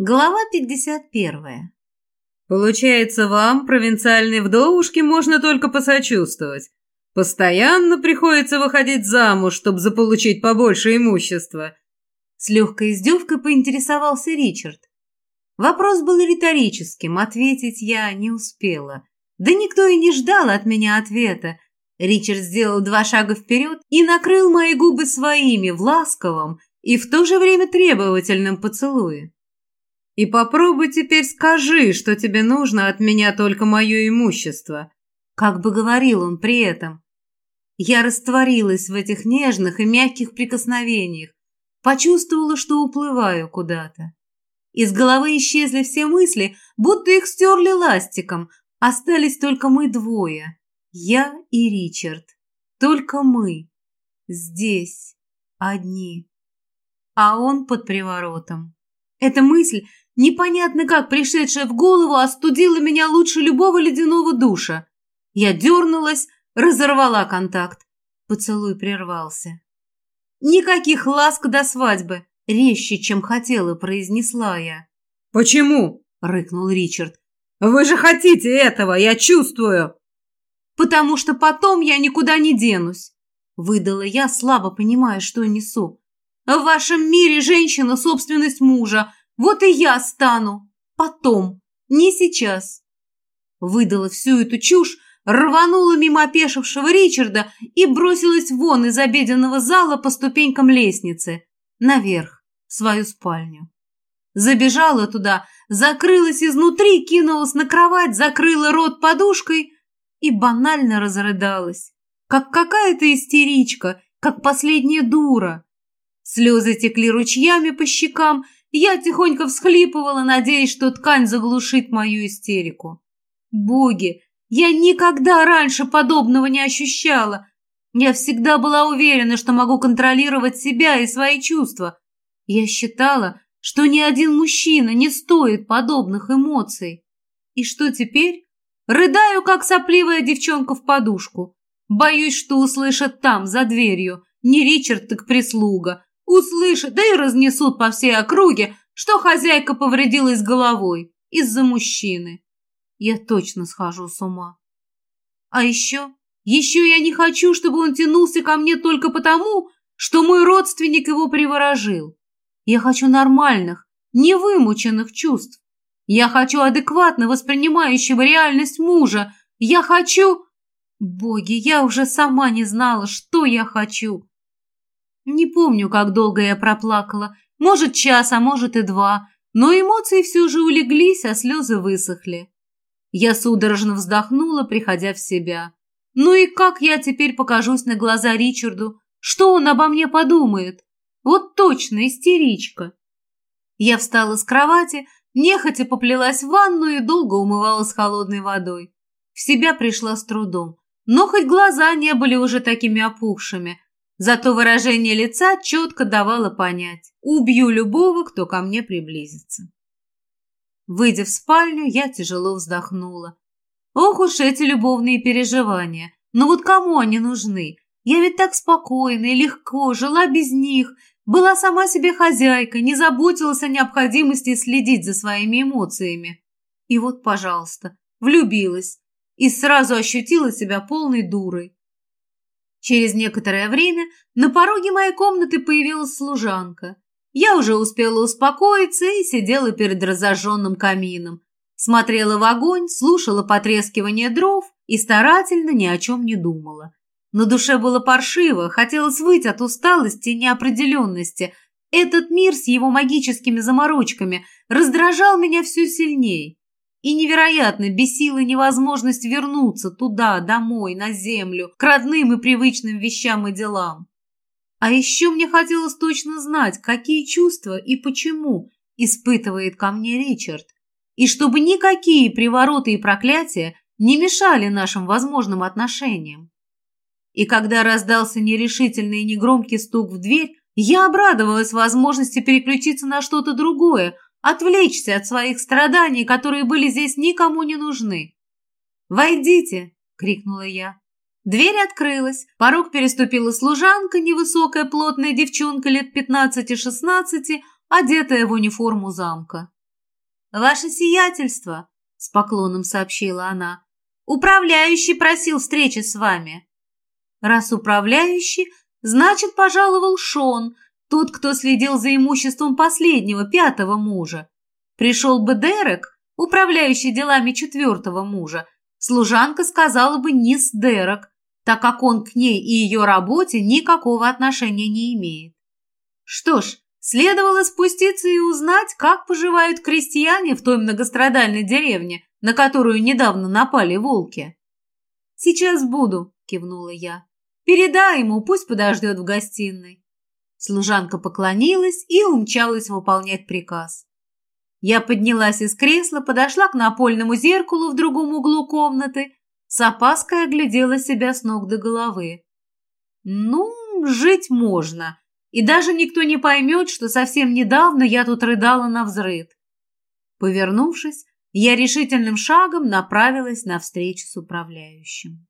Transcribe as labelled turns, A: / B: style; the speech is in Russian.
A: Глава 51.
B: Получается, вам, провинциальной вдовушке, можно только посочувствовать. Постоянно приходится выходить замуж, чтобы заполучить побольше имущества.
A: С легкой издевкой поинтересовался Ричард. Вопрос был риторическим, ответить я не успела. Да никто и не ждал от меня ответа. Ричард сделал два шага вперед и накрыл мои губы своими в ласковом и в то же время требовательном поцелуе. И попробуй теперь скажи, что тебе нужно от меня только мое имущество. Как бы говорил он при этом. Я растворилась в этих нежных и мягких прикосновениях, почувствовала, что уплываю куда-то. Из головы исчезли все мысли, будто их стерли ластиком. Остались только мы двое. Я и Ричард. Только мы. Здесь. Одни. А он под приворотом. Эта мысль непонятно как пришедшая в голову, остудила меня лучше любого ледяного душа. Я дернулась, разорвала контакт. Поцелуй прервался. «Никаких ласк до свадьбы!» Резче, чем хотела, произнесла я.
B: «Почему?» — рыкнул Ричард. «Вы же хотите этого, я чувствую!»
A: «Потому что потом я никуда не денусь!» Выдала я, слабо понимая, что несу. «В вашем мире женщина — собственность мужа, вот и я стану. Потом. Не сейчас. Выдала всю эту чушь, рванула мимо опешившего Ричарда и бросилась вон из обеденного зала по ступенькам лестницы. Наверх, в свою спальню. Забежала туда, закрылась изнутри, кинулась на кровать, закрыла рот подушкой и банально разрыдалась. Как какая-то истеричка, как последняя дура. Слезы текли ручьями по щекам, я тихонько всхлипывала, надеясь, что ткань заглушит мою истерику. Боги, я никогда раньше подобного не ощущала. Я всегда была уверена, что могу контролировать себя и свои чувства. Я считала, что ни один мужчина не стоит подобных эмоций. И что теперь? Рыдаю, как сопливая девчонка в подушку. Боюсь, что услышат там, за дверью. Не Ричард, так прислуга. Услышат, да и разнесут по всей округе, что хозяйка повредилась головой из-за мужчины. Я точно схожу с ума. А еще, еще я не хочу, чтобы он тянулся ко мне только потому, что мой родственник его приворожил. Я хочу нормальных, невымученных чувств. Я хочу адекватно воспринимающего реальность мужа. Я хочу... Боги, я уже сама не знала, что я хочу. Не помню, как долго я проплакала. Может, час, а может и два. Но эмоции все же улеглись, а слезы высохли. Я судорожно вздохнула, приходя в себя. Ну и как я теперь покажусь на глаза Ричарду? Что он обо мне подумает? Вот точно, истеричка. Я встала с кровати, нехотя поплелась в ванну и долго умывалась холодной водой. В себя пришла с трудом. Но хоть глаза не были уже такими опухшими, Зато выражение лица четко давало понять «убью любого, кто ко мне приблизится». Выйдя в спальню, я тяжело вздохнула. Ох уж эти любовные переживания. Но вот кому они нужны? Я ведь так спокойно и легко жила без них, была сама себе хозяйкой, не заботилась о необходимости следить за своими эмоциями. И вот, пожалуйста, влюбилась и сразу ощутила себя полной дурой. Через некоторое время на пороге моей комнаты появилась служанка. Я уже успела успокоиться и сидела перед разожженным камином. Смотрела в огонь, слушала потрескивание дров и старательно ни о чем не думала. На душе было паршиво, хотелось выйти от усталости и неопределенности. Этот мир с его магическими заморочками раздражал меня все сильнее. И невероятно бесила невозможность вернуться туда, домой, на землю, к родным и привычным вещам и делам. А еще мне хотелось точно знать, какие чувства и почему испытывает ко мне Ричард. И чтобы никакие привороты и проклятия не мешали нашим возможным отношениям. И когда раздался нерешительный и негромкий стук в дверь, я обрадовалась возможности переключиться на что-то другое, Отвлечься от своих страданий, которые были здесь никому не нужны. «Войдите!» — крикнула я. Дверь открылась, порог переступила служанка, невысокая плотная девчонка лет пятнадцати-шестнадцати, одетая в униформу замка. «Ваше сиятельство», — с поклоном сообщила она, — «управляющий просил встречи с вами». Раз управляющий, значит, пожаловал Шон, тот, кто следил за имуществом последнего, пятого мужа. Пришел бы Дерек, управляющий делами четвертого мужа, служанка сказала бы «Нис Дерек», так как он к ней и ее работе никакого отношения не имеет. Что ж, следовало спуститься и узнать, как поживают крестьяне в той многострадальной деревне, на которую недавно напали волки. «Сейчас буду», — кивнула я. «Передай ему, пусть подождет в гостиной». Служанка поклонилась и умчалась выполнять приказ. Я поднялась из кресла, подошла к напольному зеркалу в другом углу комнаты, с опаской оглядела себя с ног до головы. Ну, жить можно, и даже никто не поймет, что совсем недавно я тут рыдала на взрыд. Повернувшись, я решительным шагом направилась навстречу с управляющим.